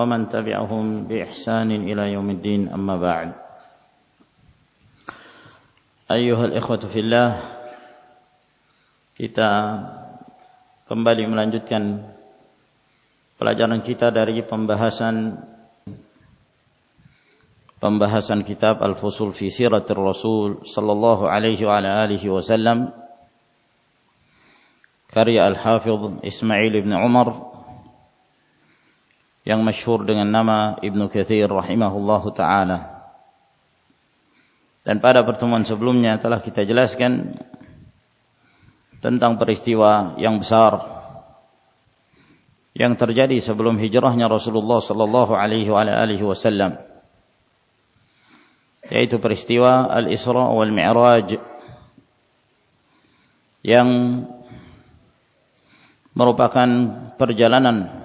ومن تبعهم بإحسان إلى يوم الدين أما بعد أيها الإخوة في الله kita kembali melanjutkan pelajaran kita dari pembahasan pembahasan kitab Al-Fusul fi Siratir Rasul sallallahu alaihi wa ala alihi wasallam karya Al-Hafidh Ismail ibn Umar yang masyhur dengan nama Ibnu Katsir rahimahullahu taala. Dan pada pertemuan sebelumnya telah kita jelaskan tentang peristiwa yang besar yang terjadi sebelum hijrahnya Rasulullah sallallahu alaihi wasallam yaitu peristiwa Al-Isra wal Mi'raj yang merupakan perjalanan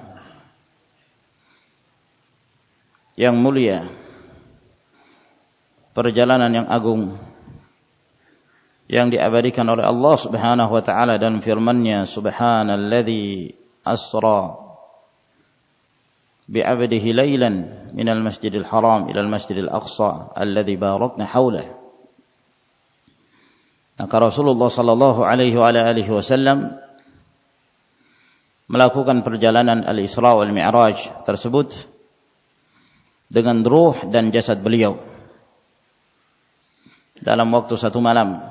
yang mulia perjalanan yang agung yang diabadikan oleh Allah Subhanahu wa taala dan firman-Nya subhanalladzi asra bi'abdihi lailan minal masjidil haram ila al masjidil aqsa alladzi barakna hawlahu maka Rasulullah sallallahu alaihi wa alihi wasallam melakukan perjalanan al-Isra wal Mi'raj tersebut dengan ruh dan jasad beliau. Dalam waktu satu malam.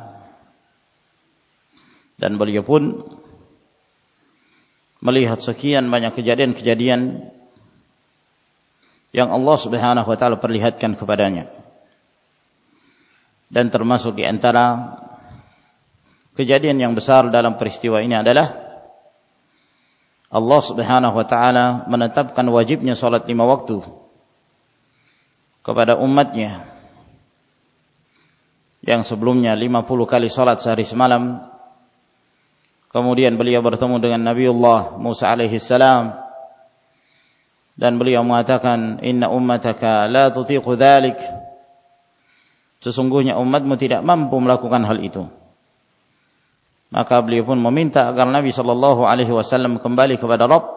Dan beliau pun melihat sekian banyak kejadian-kejadian yang Allah Subhanahu wa taala perlihatkan kepadanya. Dan termasuk di antara kejadian yang besar dalam peristiwa ini adalah Allah Subhanahu wa taala menetapkan wajibnya salat lima waktu kepada umatnya. Yang sebelumnya 50 kali salat sehari semalam. Kemudian beliau bertemu dengan Nabiullah Musa alaihi salam. Dan beliau mengatakan inna ummataka la tutiqu dhalik. Sesungguhnya umatmu tidak mampu melakukan hal itu. Maka beliau pun meminta agar Nabi sallallahu alaihi wasallam kembali kepada Rabb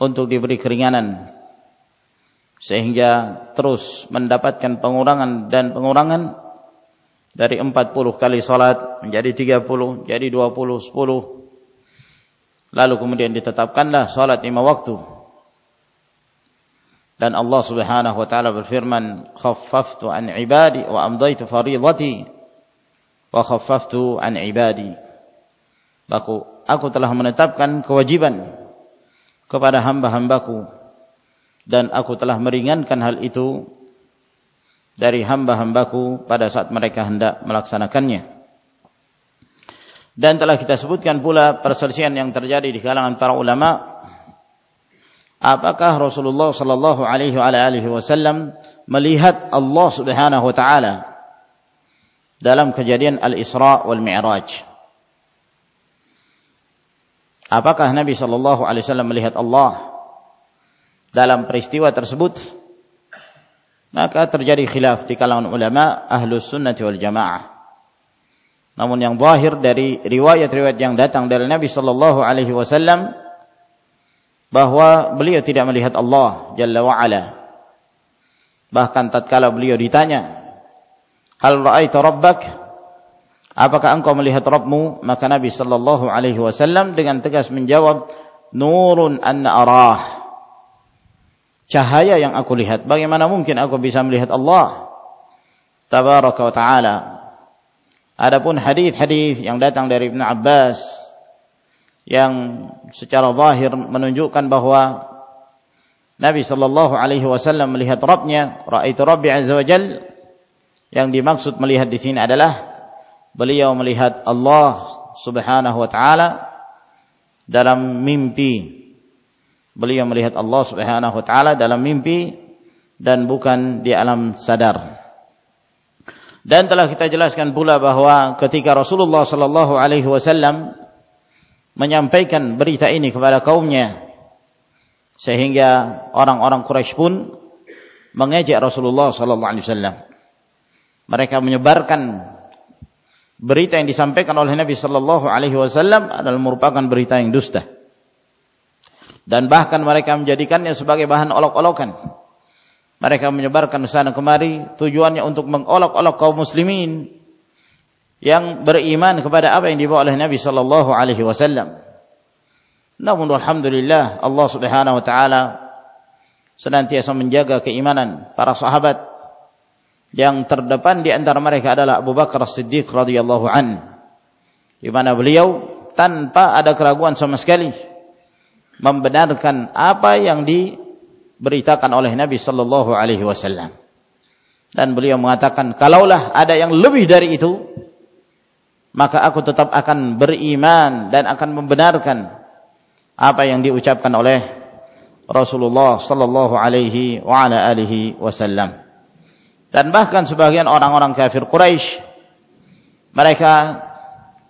untuk diberi keringanan sehingga terus mendapatkan pengurangan dan pengurangan dari 40 kali salat menjadi 30, jadi 20, 10. Lalu kemudian ditetapkanlah salat lima waktu. Dan Allah Subhanahu wa taala berfirman, "Khaffaftu an ibadi wa amdaitu fardhati wa khaffaftu an ibadi." Aku aku telah menetapkan kewajiban kepada hamba-hambaku dan aku telah meringankan hal itu dari hamba-hambaku pada saat mereka hendak melaksanakannya. Dan telah kita sebutkan pula perselisihan yang terjadi di kalangan para ulama apakah Rasulullah sallallahu alaihi wasallam melihat Allah Subhanahu wa taala dalam kejadian Al-Isra wal Mi'raj. Apakah Nabi sallallahu alaihi wasallam melihat Allah dalam peristiwa tersebut maka terjadi khilaf di kalangan ulama ahlus sunnah wal jamaah. Namun yang zahir dari riwayat-riwayat yang datang dari Nabi sallallahu alaihi wasallam bahwa beliau tidak melihat Allah jalla wa ala. Bahkan tatkala beliau ditanya hal ra'aita rabbak? Apakah engkau melihat Rabbmu? Maka Nabi sallallahu alaihi wasallam dengan tegas menjawab nurun anna arah cahaya yang aku lihat. Bagaimana mungkin aku bisa melihat Allah? Tabaraka wa ta'ala. Adapun hadis-hadis yang datang dari Ibn Abbas yang secara zahir menunjukkan bahwa Nabi sallallahu alaihi wasallam melihat Rabbnya, raaitu Rabbi azza wajal. Yang dimaksud melihat di sini adalah beliau melihat Allah Subhanahu wa taala dalam mimpi beliau melihat Allah Subhanahu wa taala dalam mimpi dan bukan di alam sadar. Dan telah kita jelaskan pula bahwa ketika Rasulullah sallallahu alaihi wasallam menyampaikan berita ini kepada kaumnya sehingga orang-orang Quraisy pun mengejek Rasulullah sallallahu alaihi wasallam. Mereka menyebarkan berita yang disampaikan oleh Nabi sallallahu alaihi wasallam adalah merupakan berita yang dusta. Dan bahkan mereka menjadikannya sebagai bahan olok-olokan mereka menyebarkan sana kemari tujuannya untuk mengolok-olok kaum muslimin yang beriman kepada apa yang dibawa oleh Nabi sallallahu alaihi wasallam. Namun alhamdulillah Allah Subhanahu wa taala senantiasa menjaga keimanan para sahabat yang terdepan di antara mereka adalah Abu Bakar As-Siddiq radhiyallahu an di mana beliau tanpa ada keraguan sama sekali membenarkan apa yang di beritakan oleh Nabi sallallahu alaihi wasallam. Dan beliau mengatakan, kalaulah ada yang lebih dari itu, maka aku tetap akan beriman dan akan membenarkan apa yang diucapkan oleh Rasulullah sallallahu alaihi wa alihi wasallam. Dan bahkan sebagian orang-orang kafir Quraisy mereka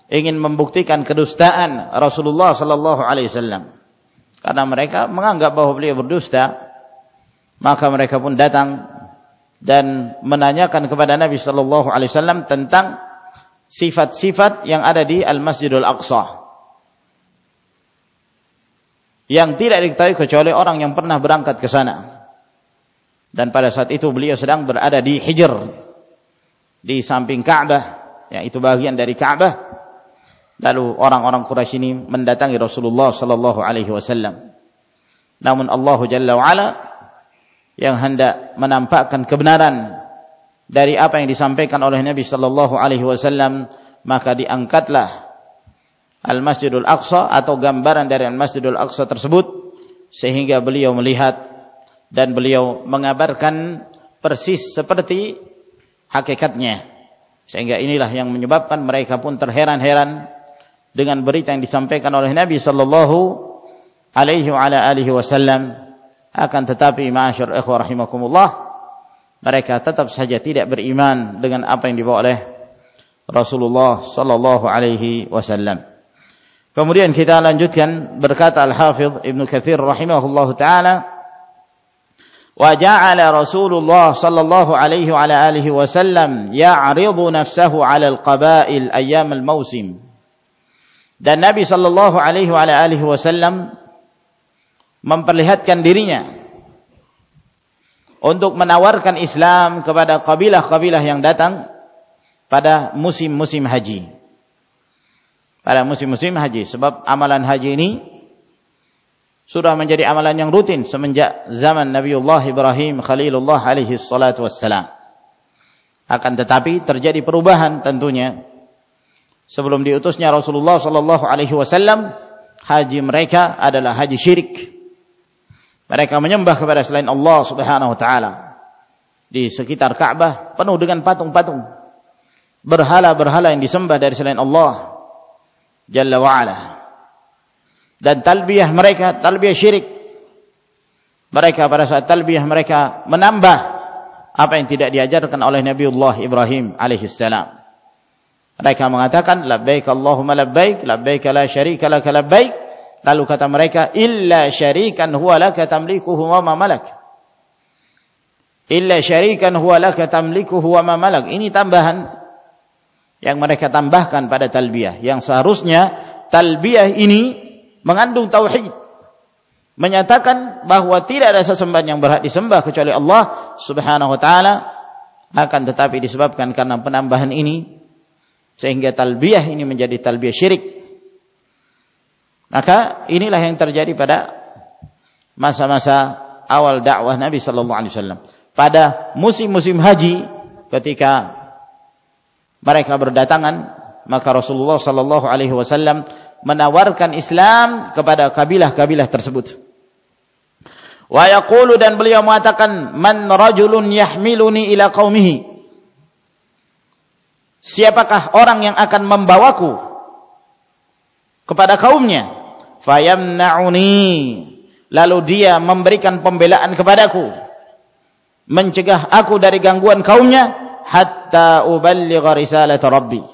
ingin membuktikan kedustaan Rasulullah sallallahu alaihi wasallam. Karena mereka menganggap bahwa beliau berdusta maka mereka pun datang dan menanyakan kepada Nabi sallallahu alaihi wasallam tentang sifat-sifat yang ada di Al-Masjidil Aqsa. Yang tidak diketahui kecuali orang yang pernah berangkat ke sana. Dan pada saat itu beliau sedang berada di Hijr di samping Ka'bah, yang itu bagian dari Ka'bah. Lalu orang-orang Quraisy ini mendatangi Rasulullah sallallahu alaihi wasallam. Namun Allah Jalla wa ala yang hendak menampakkan kebenaran dari apa yang disampaikan oleh Nabi sallallahu alaihi wasallam maka diangkatlah Al-Masjidul Aqsa atau gambaran dari Al-Masjidul Aqsa tersebut sehingga beliau melihat dan beliau mengabarkan persis seperti hakikatnya sehingga inilah yang menyebabkan mereka pun terheran-heran dengan berita yang disampaikan oleh Nabi sallallahu alaihi wasallam akan tetapi ma'asyur ikhwah rahimakumullah mereka tetap saja tidak beriman dengan apa yang dibawa oleh Rasulullah sallallahu alaihi wasallam. Kemudian kita lanjutkan berkata Al-Hafidh Ibn Katsir rahimahullah taala wa ja'ala Rasulullah sallallahu alaihi wa ala alihi wasallam ya'ridu nafsahu 'ala al-qaba'il ayyam al-mausim. Dan Nabi sallallahu alaihi wasallam memperlihatkan dirinya untuk menawarkan Islam kepada kabilah-kabilah yang datang pada musim-musim haji. Pada musim-musim haji sebab amalan haji ini sudah menjadi amalan yang rutin semenjak zaman Nabiullah Ibrahim Khalilullah alaihi salatu wassalam. Akan tetapi terjadi perubahan tentunya sebelum diutusnya Rasulullah sallallahu alaihi wasallam haji mereka adalah haji syirik mereka menyembah kepada selain Allah Subhanahu wa taala. Di sekitar Ka'bah penuh dengan patung-patung. Berhala-berhala yang disembah dari selain Allah Jalla wa ala. Dan talbiyah mereka talbiyah syirik. Mereka pada saat talbiyah mereka menambah apa yang tidak diajarkan oleh Nabiullah Ibrahim alaihi salam. Mereka mengatakan labbaik Allahumma labbaik labbaik la syarika lak labbaik Lalu kata mereka, illa syarikan huwa laka tamlikuhu wa ma malak. Illa syarikan huwa laka tamlikuhu wa ma malak. Ini tambahan yang mereka tambahkan pada talbiyah. Yang seharusnya talbiyah ini mengandung tauhid. Menyatakan bahwa tidak ada sesembahan yang berhak disembah kecuali Allah subhanahu wa ta'ala. Akan tetapi disebabkan karena penambahan ini. Sehingga talbiyah ini menjadi talbiyah syirik maka inilah yang terjadi pada masa-masa awal dakwah Nabi sallallahu alaihi wasallam. Pada musim-musim haji ketika mereka berdatangan maka Rasulullah sallallahu alaihi wasallam menawarkan Islam kepada kabilah-kabilah tersebut. Wa yaqulu dan beliau mengatakan man rajulun yahmiluni ila qaumihi. Siapakah orang yang akan membawaku kepada kaumnya? fayamna'uni. Lalu dia memberikan pembelaan kepadaku. Mencegah aku dari gangguan kaumnya hatta uballigha risalah rabbi.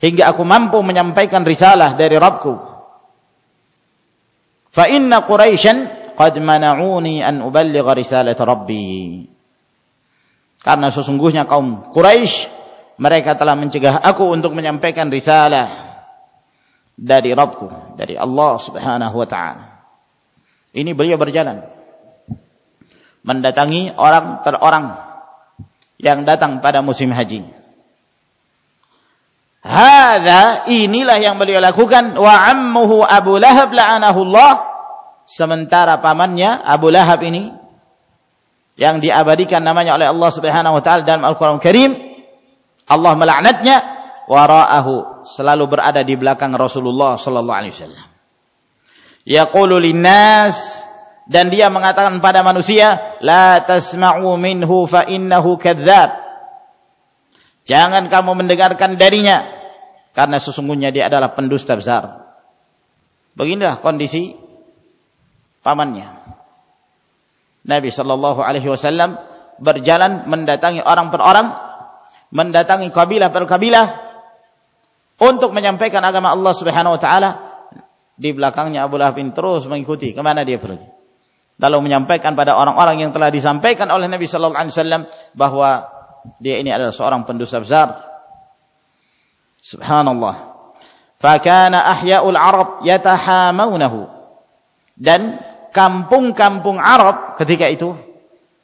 Hingga aku mampu menyampaikan risalah dari Rabbku. Fa inna quraisyan qad mana'uni an uballigha risalah rabbi. Karena sesungguhnya kaum Quraisy mereka telah mencegah aku untuk menyampaikan risalah dari Rabbku, dari Allah Subhanahu wa taala. Ini beliau berjalan mendatangi orang per orang yang datang pada musim haji. Hada inilah yang beliau lakukan wa ammuhu Abu Lahab la'anahu Allah sementara pamannya Abu Lahab ini yang diabadikan namanya oleh Allah Subhanahu wa taala dalam Al-Qur'an Karim Allah melaknatnya wara'ahu selalu berada di belakang Rasulullah sallallahu alaihi wasallam. Yaqulu linnas dan dia mengatakan pada manusia la tasma'u minhu fa innahu kadzdzab. Jangan kamu mendengarkan darinya karena sesungguhnya dia adalah pendusta besar. Beginilah kondisi pamannya. Nabi sallallahu alaihi wasallam berjalan mendatangi orang per orang mendatangi kabilah per kabilah untuk menyampaikan agama Allah Subhanahu wa taala. Di belakangnya Abu Lahab terus mengikuti ke mana dia pergi. Lalu menyampaikan pada orang-orang yang telah disampaikan oleh Nabi sallallahu alaihi wasallam bahwa dia ini adalah seorang pendosa besar. Subhanallah. Fakana ahya'ul arab yatahamaunahu dan kampung-kampung Arab ketika itu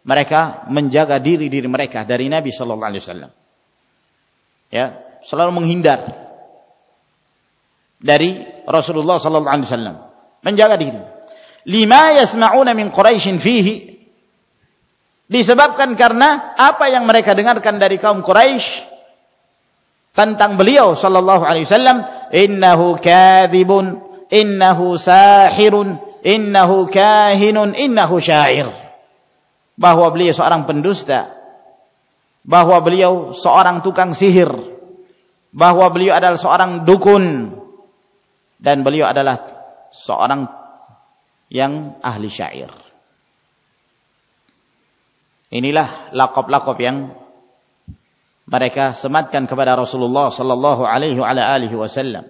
mereka menjaga diri diri mereka dari Nabi sallallahu alaihi wasallam ya selalu menghindar dari Rasulullah sallallahu alaihi wasallam. Menjaga diri. Lima yasma'una min quraisyin fihi. Disebabkan karena apa yang mereka dengarkan dari kaum Quraisy tentang beliau sallallahu alaihi wasallam innahu kadzibun innahu sahirun innahu kahinun innahu syair. Bahwa beliau seorang pendusta bahwa beliau seorang tukang sihir bahwa beliau adalah seorang dukun dan beliau adalah seorang yang ahli syair. Inilah lakop-lakop yang mereka sematkan kepada Rasulullah sallallahu alaihi wa wasallam.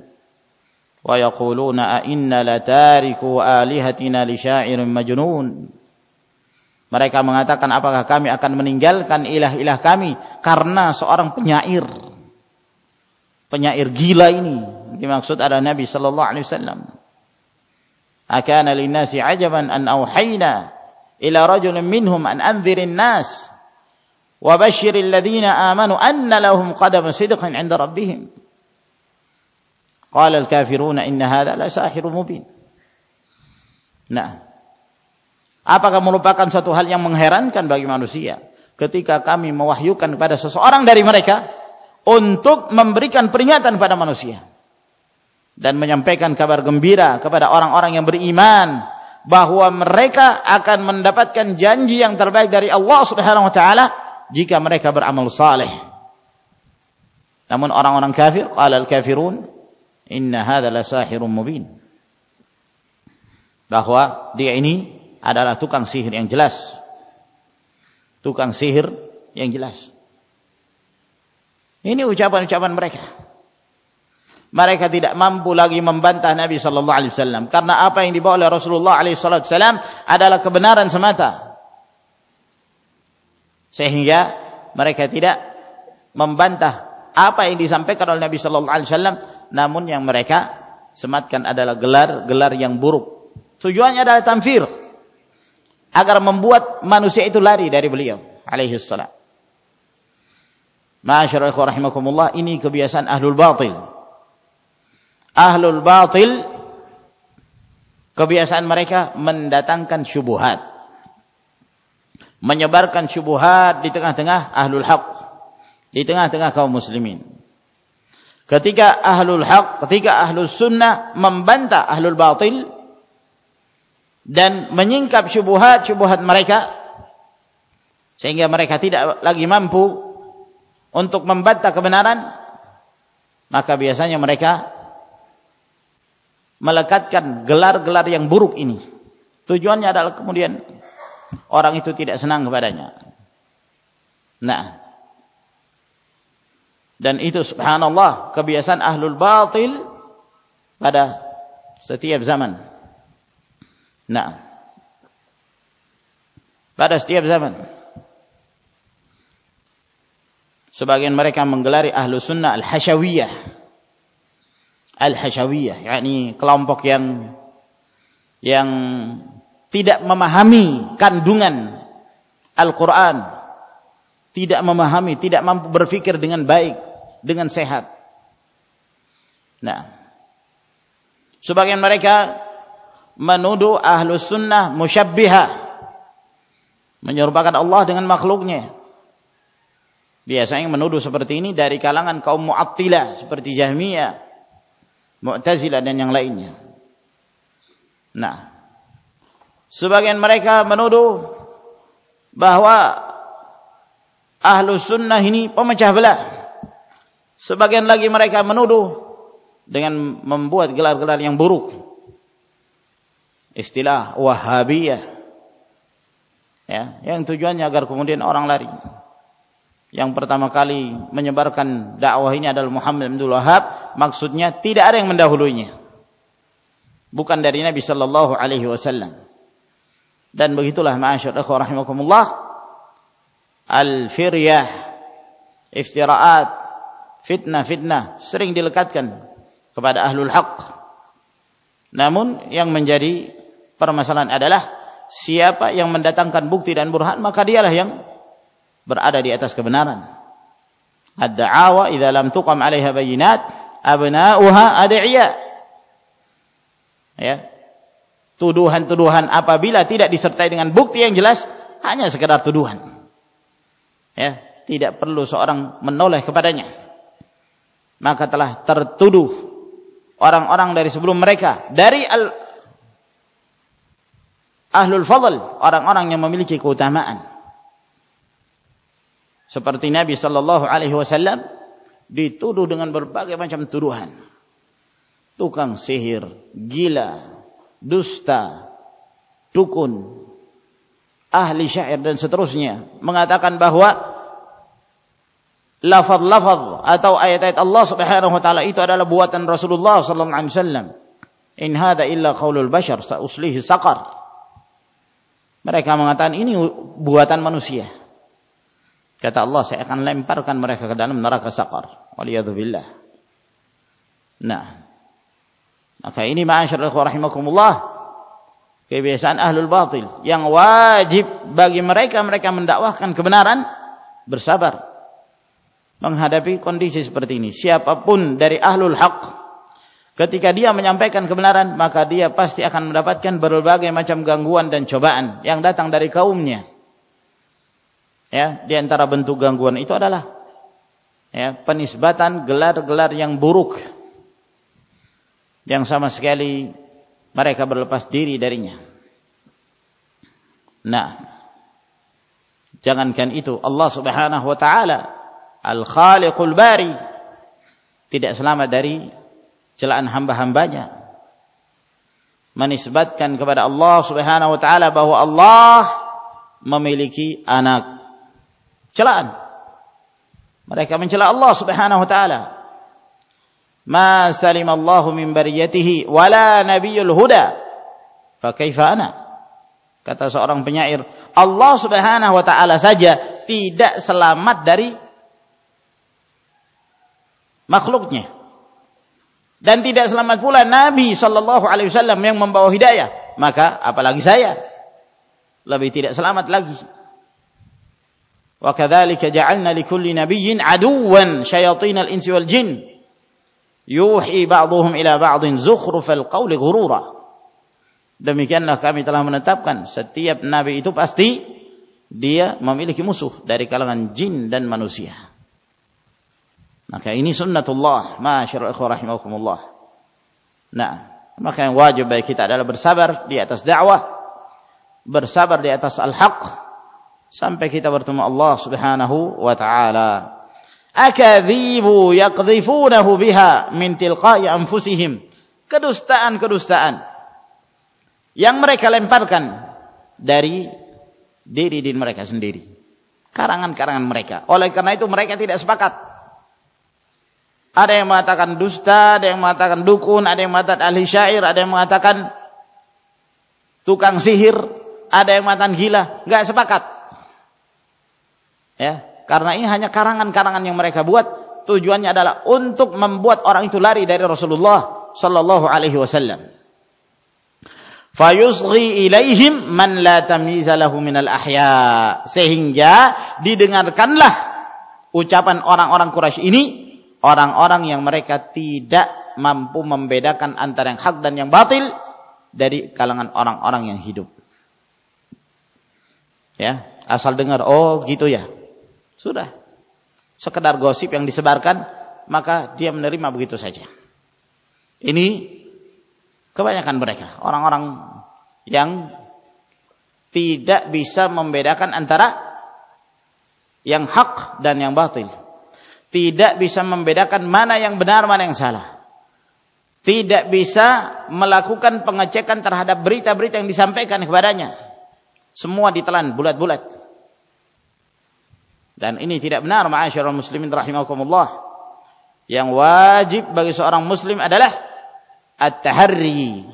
Wa yaquluna a inna latariku alihatina. Mereka mengatakan apakah kami akan meninggalkan ilah-ilah kami karena seorang penyair? Penyair gila ini. Dimaksud adalah Nabi sallallahu alaihi wasallam. Akana linnasi ajaban an auhayna ila rajulin minhum an anzirin nas wa basyiril ladzina amanu anna lahum qadama sidqin 'inda rabbihim. Qala al kafiruna inna hadha la sahirun mubin. Nah apakah merupakan satu hal yang mengherankan bagi manusia ketika kami mewahyukan kepada seseorang dari mereka untuk memberikan peringatan pada manusia dan menyampaikan kabar gembira kepada orang-orang yang beriman bahwa mereka akan mendapatkan janji yang terbaik dari Allah Subhanahu wa taala jika mereka beramal saleh. Namun orang-orang kafir, qala al-kafirun, inna hadza la sahirun mubin. Bahwa dia ini adalah tukang sihir yang jelas. Tukang sihir yang jelas. Ini ucapan-ucapan mereka. Mereka tidak mampu lagi membantah Nabi sallallahu alaihi wasallam karena apa yang dibawa oleh Rasulullah alaihi wasallam adalah kebenaran semata. Sehingga mereka tidak membantah apa yang disampaikan oleh Nabi sallallahu alaihi wasallam namun yang mereka sematkan adalah gelar-gelar yang buruk. Tujuannya adalah tamfir agar membuat manusia itu lari dari beliau alaihi salam. Masyarakat rahimakumullah ini kebiasaan ahlul batil. Ahlul batil kebiasaan mereka mendatangkan syubhat. Menyebarkan syubhat di tengah-tengah ahlul haq. Di tengah-tengah kaum muslimin. Ketika ahlul haq, ketika ahlul sunnah membantah ahlul batil dan menyingkap syubhat-syubhat mereka sehingga mereka tidak lagi mampu untuk membantah kebenaran maka biasanya mereka melekatkan gelar-gelar yang buruk ini Tujuannya adalah kemudian orang itu tidak senang kepadanya. Nah, dan itu subhanallah kebiasaan ahlul batil pada setiap zaman. Nah, pada setiap zaman. Sebagian mereka menggelari ahlu sunnah al-hashawiyah. Al-hashawiyah, yakni kelompok yang yang tidak memahami kandungan Al-Quran tidak memahami, tidak mampu berfikir dengan baik, dengan sehat. Nah, sebagian mereka menuduh ahlus sunnah musyabbihah, menyerupakan Allah dengan makhluknya. Biasanya menuduh seperti ini dari kalangan kaum mu'attilah seperti Jahmiyah, Mu'tazilah dan yang lainnya. Nah, sebagian mereka menuduh bahwa ahlu sunnah ini pemecah belah. Sebagian lagi mereka menuduh dengan membuat gelar-gelar yang buruk. Istilah Wahabiyah. Ya, yang tujuannya agar kemudian orang lari. Yang pertama kali menyebarkan dakwah ini adalah Muhammad bin Wahab, maksudnya tidak ada yang mendahulunya. Bukan dari Nabi sallallahu alaihi wasallam. Dan begitulah ma'asyar rahimakumullah al-firyah, iftiraat, fitnah-fitnah sering dilekatkan kepada ahlul haq. Namun yang menjadi permasalahan adalah siapa yang mendatangkan bukti dan burhan maka dialah yang berada di atas kebenaran. Ad-da'awa idza lam tuqam 'alaiha bayinat abna'uha ad'iya. Ya. Tuduhan-tuduhan apabila tidak disertai dengan bukti yang jelas hanya sekedar tuduhan ya tidak perlu seorang menoleh kepadanya maka telah tertuduh orang-orang dari sebelum mereka dari al ahlul fadl orang-orang yang memiliki keutamaan seperti Nabi sallallahu alaihi wasallam dituduh dengan berbagai macam tuduhan tukang sihir gila dusta dukun ahli syair dan seterusnya mengatakan bahwa lafaz-lafaz atau ayat-ayat Allah Subhanahu wa taala itu adalah buatan Rasulullah sallallahu alaihi wasallam. In hadza illa qaulul bashar sauslihi saqar. Mereka mengatakan ini buatan manusia. Kata Allah, saya akan lemparkan mereka ke dalam neraka saqar. Waliyadzubillah. Nah. Maka ini ma'asyarul rahimakumullah kebiasaan ahlul batil yang wajib bagi mereka mereka mendakwahkan kebenaran bersabar menghadapi kondisi seperti ini siapa pun dari ahlul haq ketika dia menyampaikan kebenaran maka dia pasti akan mendapatkan berbagai macam gangguan dan cobaan yang datang dari kaumnya ya di antara bentuk gangguan itu adalah ya penisbatan gelar-gelar yang buruk yang sama sekali mereka berlepas diri darinya. Nah, jangankan itu Allah Subhanahu wa taala Al-Khaliqul Bari tidak selamat dari celaan hamba-hambanya. Menisbatkan kepada Allah Subhanahu wa taala bahwa Allah memiliki anak. Celaan. Mereka mencela Allah Subhanahu wa taala ma salimallahu min bariyatihi wala nabiyul huda fa ana kata seorang penyair Allah Subhanahu wa taala saja tidak selamat dari makhluknya dan tidak selamat pula Nabi sallallahu alaihi wasallam yang membawa hidayah. Maka apalagi saya? Lebih tidak selamat lagi. Ja'alna likulli nabiyyin aduwan syayatinal insi wal jinn yuhi ba'dhum ila ba'dhin zukhrufal qawli ghurura. Demikianlah kami telah menetapkan. Setiap nabi itu pasti dia memiliki musuh dari kalangan jin dan manusia maka ini sunnatullah masyarul rahimakumullah nah maka yang wajib bagi kita adalah bersabar di atas dakwah bersabar di atas al-haq sampai kita bertemu Allah Subhanahu wa taala akadhibu yaqdhifunahu biha min tilqa'i anfusihim kedustaan-kedustaan yang mereka lemparkan dari diri diri mereka sendiri. Karangan-karangan mereka. Oleh karena itu mereka tidak sepakat. Ada yang mengatakan dusta, ada yang mengatakan dukun, ada yang mengatakan ahli syair, ada yang mengatakan tukang sihir, ada yang mengatakan gila. Enggak sepakat. Ya, karena ini hanya karangan-karangan yang mereka buat. Tujuannya adalah untuk membuat orang itu lari dari Rasulullah sallallahu alaihi wasallam fayusghi ilaihim man la tamyiza lahu minal ahya sehingga didengarkanlah ucapan orang-orang Quraisy ini orang-orang yang mereka tidak mampu membedakan antara yang hak dan yang batil dari kalangan orang-orang yang hidup. Ya asal dengar oh gitu ya. Sudah. Sekedar gosip yang disebarkan maka dia menerima begitu saja. Ini Kebanyakan mereka orang-orang yang tidak bisa membedakan antara yang hak dan yang batil. Tidak bisa membedakan mana yang benar, mana yang salah. Tidak bisa melakukan pengecekan terhadap berita-berita yang disampaikan kepadanya. Semua ditelan bulat-bulat. Dan ini tidak benar ma'asyiral muslimin rahimakumullah. Yang wajib bagi seorang muslim adalah at-taharri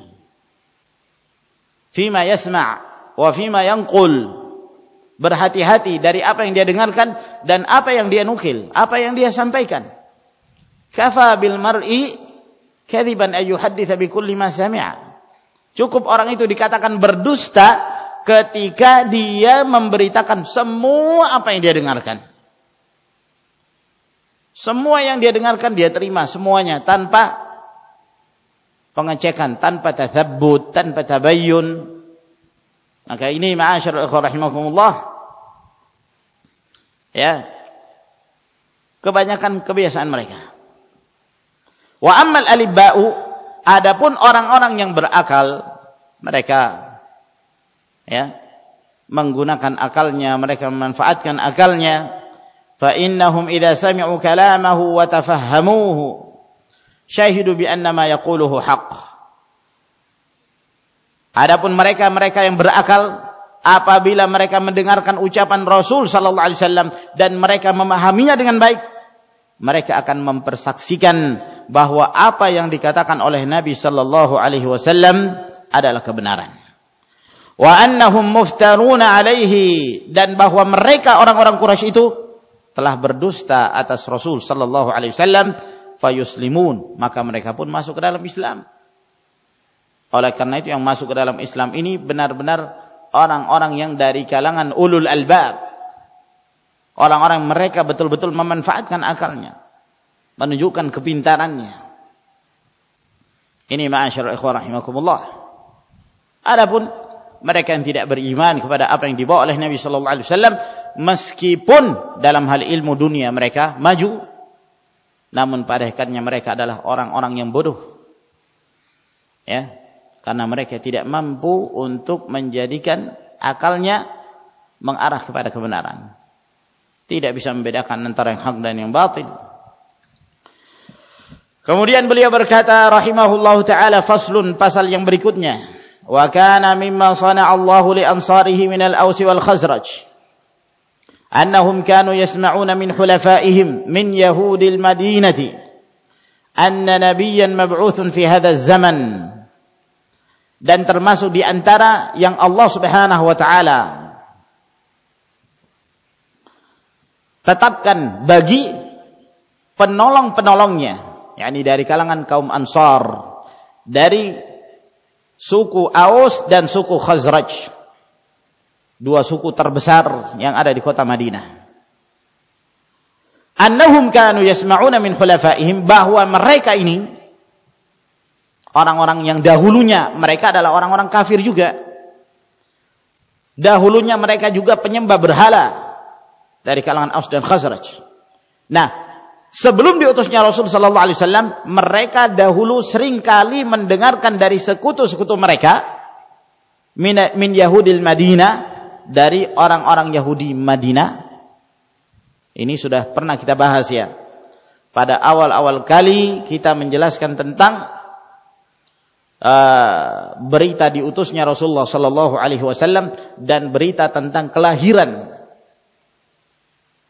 fima yasma' wa fima yanqul berhati-hati dari apa yang dia dengarkan dan apa yang dia nukil, apa yang dia sampaikan. Kafa bil mar'i kadiban ay yuhadditha bi kulli ma sami'a. Cukup orang itu dikatakan berdusta ketika dia memberitakan semua apa yang dia dengarkan. Semua yang dia dengarkan dia terima semuanya tanpa pengecekan tanpa tathabbut, tanpa tabayyun. Maka ini ma'asyar ikhwan rahimakumullah. Ya. Kebanyakan kebiasaan mereka. Wa ammal alibba'u adapun orang-orang yang berakal mereka ya menggunakan akalnya, mereka memanfaatkan akalnya. Fa innahum idza sami'u kalamahu wa tafahhamuhu syahidu bi anna ma yaquluhu haqq. Adapun mereka-mereka yang berakal apabila mereka mendengarkan ucapan Rasul sallallahu alaihi wasallam dan mereka memahaminya dengan baik, mereka akan mempersaksikan bahwa apa yang dikatakan oleh Nabi sallallahu alaihi wasallam adalah kebenaran. Wa annahum muftaruna alaihi dan bahwa mereka orang-orang Quraisy itu telah berdusta atas Rasul sallallahu alaihi wasallam fayuslimun maka mereka pun masuk ke dalam Islam oleh karena itu yang masuk ke dalam Islam ini benar-benar orang-orang yang dari kalangan ulul albab. Orang-orang mereka betul-betul memanfaatkan akalnya. Menunjukkan kepintarannya. Ini ma'asyar ikhwan rahimakumullah. Adapun mereka yang tidak beriman kepada apa yang dibawa oleh Nabi sallallahu alaihi wasallam meskipun dalam hal ilmu dunia mereka maju namun pada hakikatnya mereka adalah orang-orang yang bodoh. Ya, karena mereka tidak mampu untuk menjadikan akalnya mengarah kepada kebenaran. Tidak bisa membedakan antara yang hak dan yang batil. Kemudian beliau berkata Rahimahullah taala faslun pasal yang berikutnya wa kana mimma sana'a Allah li ansarihi min al-Aus wal Khazraj annahum kanu yasma'una min hulafaihim min yahudil madinati anna nabiyyan mab'uthun fi hadha az-zaman dan termasuk di antara yang Allah Subhanahu wa taala tetapkan bagi penolong-penolongnya yakni dari kalangan kaum Ansar dari suku Aus dan suku Khazraj dua suku terbesar yang ada di kota Madinah. Annahum kanu yasma'una min khulafaihim bahwa mereka ini orang-orang yang dahulunya mereka adalah orang-orang kafir juga. Dahulunya mereka juga penyembah berhala dari kalangan Aus dan Khazraj. Nah, sebelum diutusnya Rasul sallallahu alaihi wasallam, mereka dahulu sering kali mendengarkan dari sekutu-sekutu mereka min, min Yahudil Madinah dari orang-orang Yahudi Madinah. Ini sudah pernah kita bahas ya. Pada awal-awal kali kita menjelaskan tentang uh, berita diutusnya Rasulullah sallallahu alaihi wasallam dan berita tentang kelahiran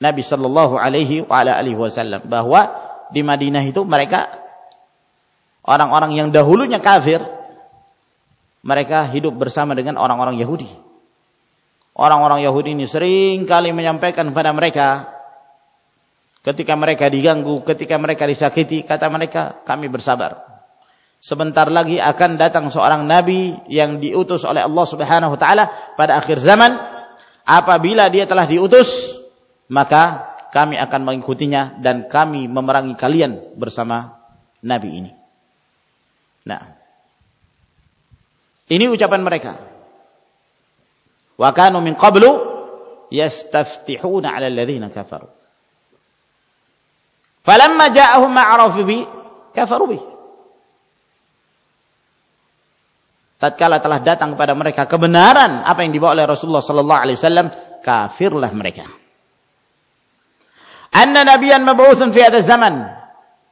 Nabi sallallahu alaihi wasallam bahwa di Madinah itu mereka orang-orang yang dahulunya kafir mereka hidup bersama dengan orang-orang Yahudi. Orang-orang Yahudi ini sering kali menyampaikan kepada mereka ketika mereka diganggu, ketika mereka disakiti, kata mereka, kami bersabar. Sebentar lagi akan datang seorang nabi yang diutus oleh Allah Subhanahu wa taala pada akhir zaman. Apabila dia telah diutus, maka kami akan mengikutinya dan kami memerangi kalian bersama nabi ini. Nah, ini ucapan mereka. Wa kanu min qablu yastaftihuna 'ala alladhina kafaru. Falamma ja'ahum ma'arafu bi kafaru bi. Tatkala telah datang kepada mereka kebenaran apa yang dibawa oleh Rasulullah sallallahu alaihi wasallam, kafirlah mereka. Anna nabiyan mab'utsun fi hadzal zaman.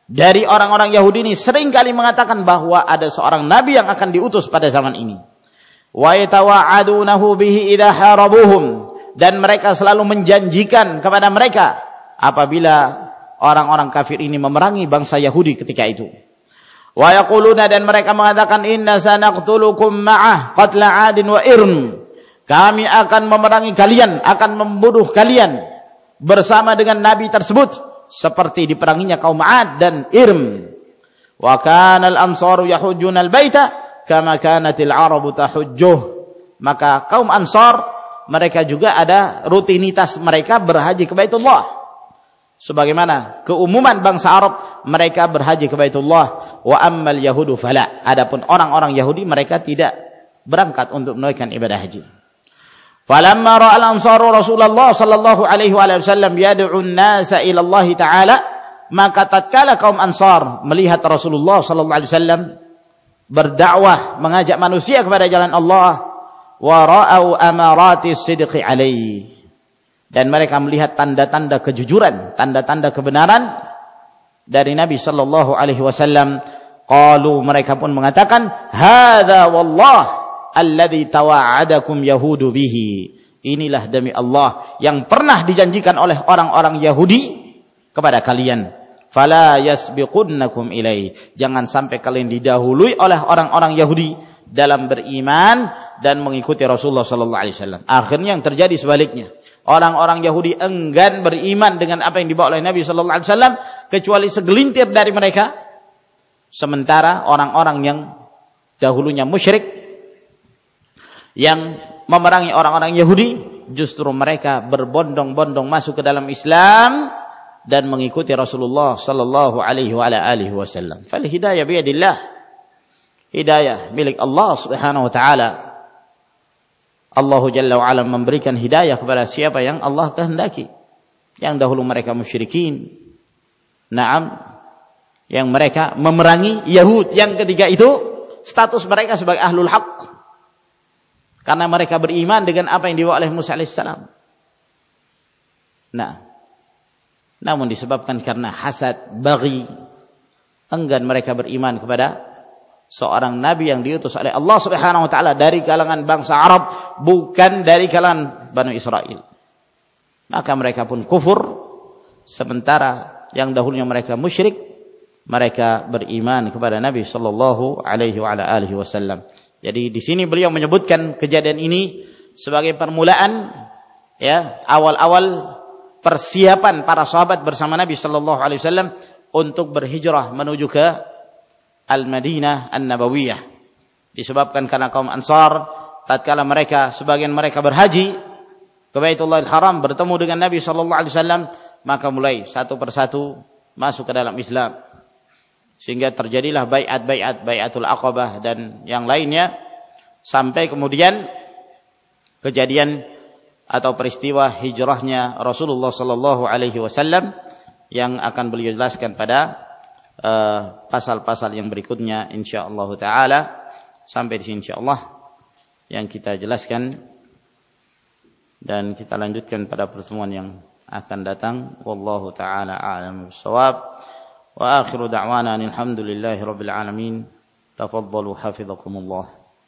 Dari orang-orang Yahudi ini sering kali mengatakan bahwa ada seorang nabi yang akan diutus pada zaman ini. Wa yatawa'adunahu bihi idza harabuhum dan mereka selalu menjanjikan kepada mereka apabila orang-orang kafir ini memerangi bangsa Yahudi ketika itu. Wa yaquluna dan mereka mengatakan inna sanaqtulukum ma'ah qatla 'adin wa irm. Kami akan memerangi kalian, akan membunuh kalian bersama dengan nabi tersebut seperti diperanginya kaum 'Ad dan Irm. Wa kana al-ansaru yahujjuna al-baita kama kanatil arabu tahujjuh. Maka kaum Ansar mereka juga ada rutinitas mereka berhaji ke Baitullah sebagaimana keumuman bangsa Arab mereka berhaji ke Baitullah. Wa ammal yahudu fala. Adapun orang-orang Yahudi mereka tidak berangkat untuk menunaikan ibadah haji. Falamma ra'a al-ansaru Rasulullah sallallahu alaihi wasallam yad'u an-nasa ila Allah taala maka tatkala kaum Ansar melihat Rasulullah sallallahu alaihi wasallam berdakwah mengajak manusia kepada jalan Allah wa ra'au amarati sidqi alaihi dan mereka melihat tanda-tanda kejujuran, tanda-tanda kebenaran dari Nabi sallallahu alaihi wasallam. Qalu mereka pun mengatakan, "Hadza wallah alladhi tawa'adakum yahudu bihi." Inilah demi Allah yang pernah dijanjikan oleh orang-orang Yahudi kepada kalian. Fala yasbiqunnakum ilai. Jangan sampai kalian didahului oleh orang-orang Yahudi dalam beriman dan mengikuti Rasulullah sallallahu alaihi wasallam. Akhirnya yang terjadi sebaliknya orang-orang Yahudi enggan beriman dengan apa yang dibawa oleh Nabi sallallahu alaihi wasallam kecuali segelintir dari mereka sementara orang-orang yang dahulunya musyrik yang memerangi orang-orang Yahudi justru mereka berbondong-bondong masuk ke dalam Islam dan mengikuti Rasulullah sallallahu alaihi wasallam. Fal hidayah bi yadillah. Hidayah milik Allah Subhanahu wa taala. Allah Jalla wa'ala memberikan hidayah kepada siapa yang Allah kehendaki. Yang dahulu mereka musyrikin. Naam. Yang mereka memerangi Yahud. Yang ketiga itu, status mereka sebagai ahlul haq. Karena mereka beriman dengan apa yang dibawa oleh Musa AS. Nah. Namun disebabkan karena hasad, bagi, enggan mereka beriman kepada seorang nabi yang diutus oleh Allah Subhanahu wa taala dari kalangan bangsa Arab bukan dari kalangan Bani Israel. Maka mereka pun kufur sementara yang dahulunya mereka musyrik mereka beriman kepada Nabi sallallahu alaihi wa alihi wasallam. Jadi di sini beliau menyebutkan kejadian ini sebagai permulaan ya awal-awal persiapan para sahabat bersama Nabi sallallahu alaihi wasallam untuk berhijrah menuju ke Al-Madinah An-Nabawiyah. Disebabkan karena kaum Ansar tatkala mereka sebagian mereka berhaji ke Baitullah Al-Haram bertemu dengan Nabi sallallahu alaihi wasallam maka mulai satu persatu masuk ke dalam Islam. Sehingga terjadilah baiat-baiat, baiatul Aqabah dan yang lainnya sampai kemudian kejadian atau peristiwa hijrahnya Rasulullah sallallahu alaihi wasallam yang akan beliau jelaskan pada Eh, pasal-pasal uh, yang berikutnya insyaallah taala. Sampai di sini insyaallah yang kita jelaskan. Dan kita lanjutkan pada pertemuan yang akan datang. Wallahu taala alam bisawab wa akhiru da'wana alhamdulillahi rabbil alamin. Tafaddalu hafizakumullah.